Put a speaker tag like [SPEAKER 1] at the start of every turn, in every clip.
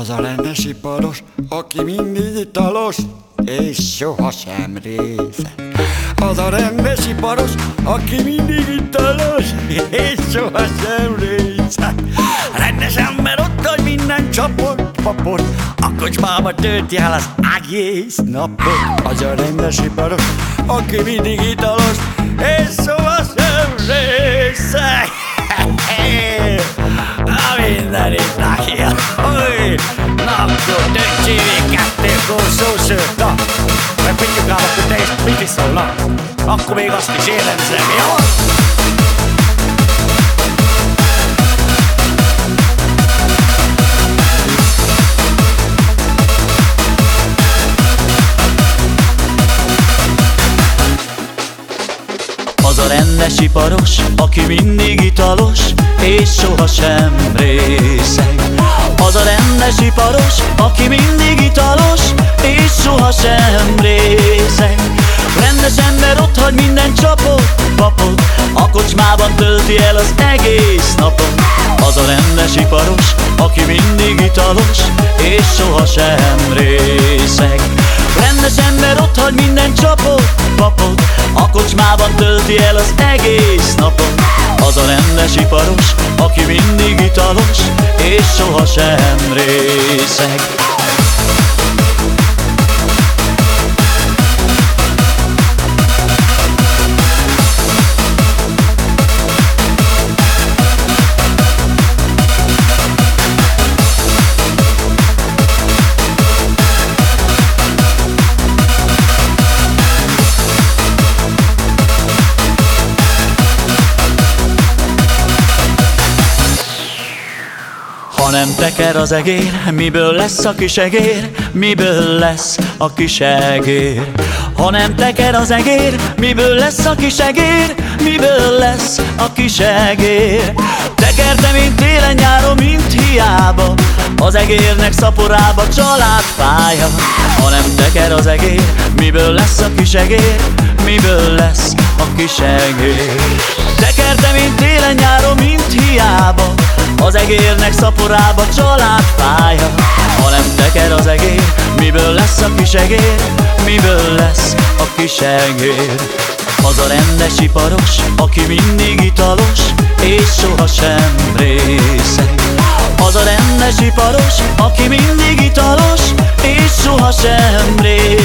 [SPEAKER 1] Az a rendes iparos, aki mindig italos, és sohasem részeg. Az a rendes iparos, aki mindig italos, és sohasem részeg. Rendes ember ott, hogy minden csapot, papot, a kocsmába tölti el az egész napot. Az a rendes iparos, aki mindig italos, és sohasem részeg. A minden itt Új, napról döntsévé, kettő kószó sőt. Na, megpitjük ám, akkor te is mit iszol, na? Akkor még azt is éledzem, jó?
[SPEAKER 2] Az a rendes iparos, aki mindig italos, és sohasem részeg. Az a rendes iparos, aki mindig italos, és sohasem részeg. Rendes ember ott hagy minden csapot, papot, a kocsmában tölti el az egész napot. Az a rendes iparos, aki mindig italos, és sohasem részeg. Rendes ember ott hagy minden csapot, papot A kocsmában tölti el az egész napot Az a rendes iparos, aki mindig italos És sohasem részeg nem teker az egér, miből lesz a kis egér? Miből lesz a kis egér? Ha nem teker az egér, miből lesz a kis egér? Miből lesz a kis egér? Tekerte, mint télen nyáron, mint hiába Az egérnek szaporába családfája Ha nem teker az egér, miből lesz a kis egér? Miből lesz a kis egér? Tekerte, az egérnek szaporába családfája Ha nem teker az egér, miből lesz a kis egér? Miből lesz a kis egér? Az a rendes iparos, aki mindig italos És sohasem részeg Az a rendes iparos, aki mindig italos És sohasem részeg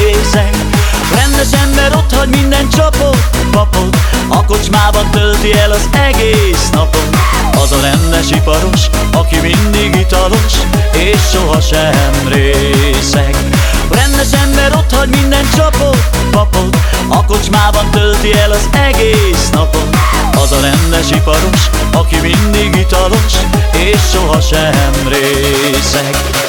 [SPEAKER 2] a rendes iparos, aki mindig italos És sohasem részeg. Rendes ember ott hagy minden csapot, papot A kocsmában tölti el az egész napot. Az a rendes iparos, aki mindig italos És sohasem részeg